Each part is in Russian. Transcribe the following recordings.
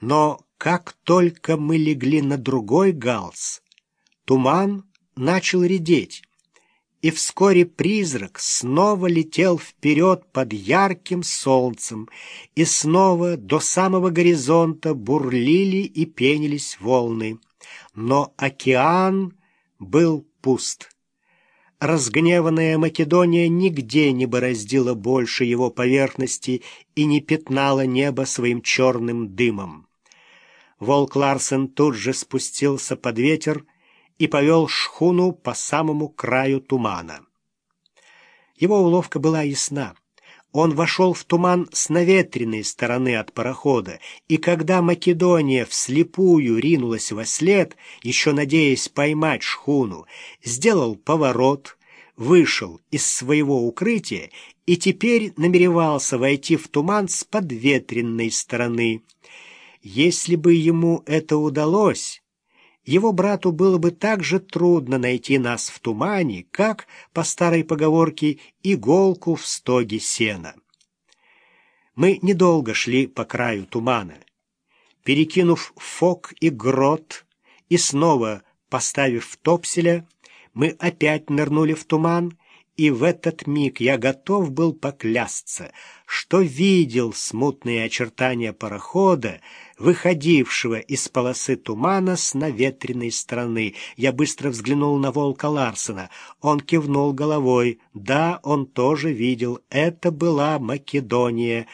Но как только мы легли на другой галс, туман начал редеть, и вскоре призрак снова летел вперед под ярким солнцем, и снова до самого горизонта бурлили и пенились волны. Но океан был пуст. Разгневанная Македония нигде не бороздила больше его поверхности и не пятнала небо своим черным дымом. Волк Ларсен тут же спустился под ветер и повел шхуну по самому краю тумана. Его уловка была ясна. Он вошел в туман с наветренной стороны от парохода, и когда Македония вслепую ринулась во след, еще надеясь поймать шхуну, сделал поворот, вышел из своего укрытия и теперь намеревался войти в туман с подветренной стороны. Если бы ему это удалось, его брату было бы так же трудно найти нас в тумане, как, по старой поговорке, иголку в стоге сена. Мы недолго шли по краю тумана. Перекинув фок и грот и снова поставив топселя, мы опять нырнули в туман и в этот миг я готов был поклясться, что видел смутные очертания парохода, выходившего из полосы тумана с наветренной стороны. Я быстро взглянул на волка Ларсена. Он кивнул головой. Да, он тоже видел. Это была Македония.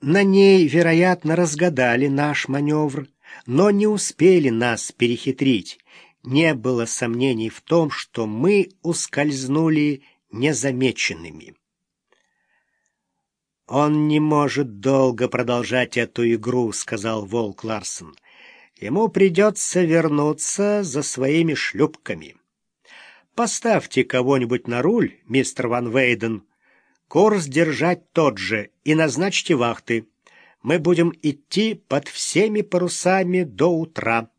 На ней, вероятно, разгадали наш маневр, но не успели нас перехитрить. Не было сомнений в том, что мы ускользнули незамеченными. «Он не может долго продолжать эту игру», — сказал Волк Ларсон. «Ему придется вернуться за своими шлюпками. Поставьте кого-нибудь на руль, мистер Ван Вейден. Курс держать тот же и назначьте вахты. Мы будем идти под всеми парусами до утра».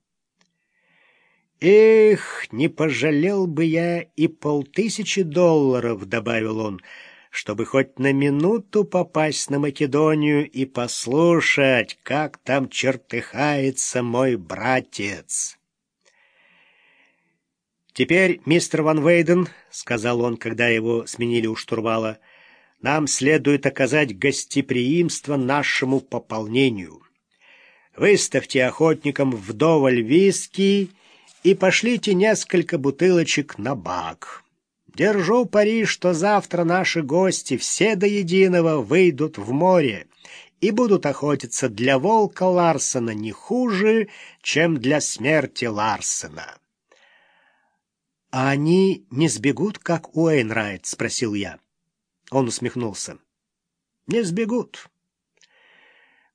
«Эх, не пожалел бы я и полтысячи долларов», — добавил он, — «чтобы хоть на минуту попасть на Македонию и послушать, как там чертыхается мой братец». «Теперь, мистер Ван Вейден», — сказал он, когда его сменили у штурвала, — «нам следует оказать гостеприимство нашему пополнению. Выставьте охотникам вдоволь виски и пошлите несколько бутылочек на бак. Держу пари, что завтра наши гости все до единого выйдут в море и будут охотиться для волка Ларсена не хуже, чем для смерти Ларсена. — А они не сбегут, как Уэйнрайт? — спросил я. Он усмехнулся. — Не сбегут.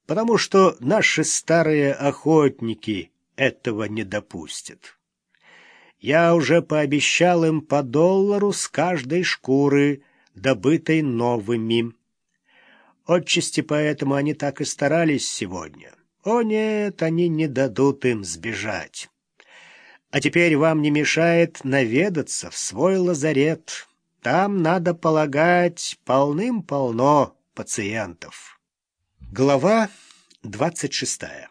Потому что наши старые охотники этого не допустят. Я уже пообещал им по доллару с каждой шкуры, добытой новыми. Отчасти поэтому они так и старались сегодня. О нет, они не дадут им сбежать. А теперь вам не мешает наведаться в свой лазарет. Там, надо полагать, полным-полно пациентов. Глава двадцать шестая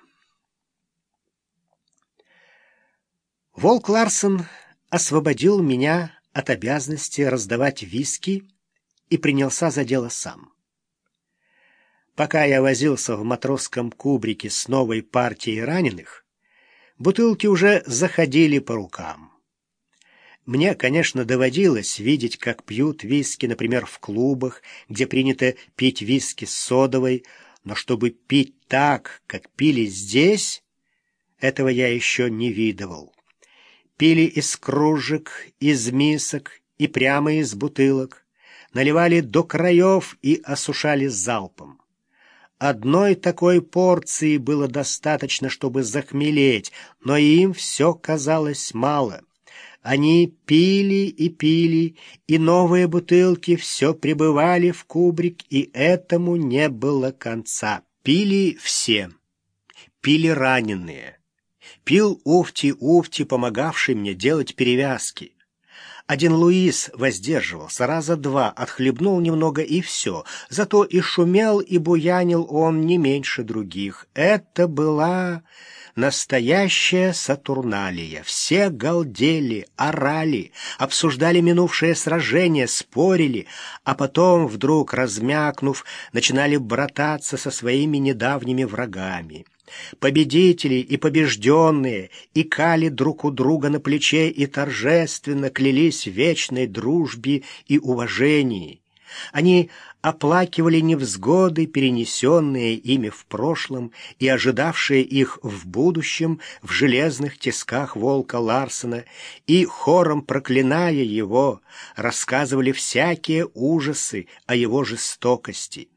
Волк Ларсон освободил меня от обязанности раздавать виски и принялся за дело сам. Пока я возился в матросском кубрике с новой партией раненых, бутылки уже заходили по рукам. Мне, конечно, доводилось видеть, как пьют виски, например, в клубах, где принято пить виски с содовой, но чтобы пить так, как пили здесь, этого я еще не видывал пили из кружек, из мисок и прямо из бутылок, наливали до краев и осушали залпом. Одной такой порции было достаточно, чтобы захмелеть, но им все казалось мало. Они пили и пили, и новые бутылки все прибывали в кубрик, и этому не было конца. Пили все. Пили раненые пил Уфти-Уфти, помогавший мне делать перевязки. Один Луис воздерживался, раза два отхлебнул немного и все. Зато и шумел, и буянил он не меньше других. Это была настоящая Сатурналия. Все галдели, орали, обсуждали минувшее сражение, спорили, а потом, вдруг размякнув, начинали брататься со своими недавними врагами. Победители и побежденные икали друг у друга на плече и торжественно клялись вечной дружбе и уважении. Они оплакивали невзгоды, перенесенные ими в прошлом и ожидавшие их в будущем в железных тисках волка Ларсена, и, хором проклиная его, рассказывали всякие ужасы о его жестокости.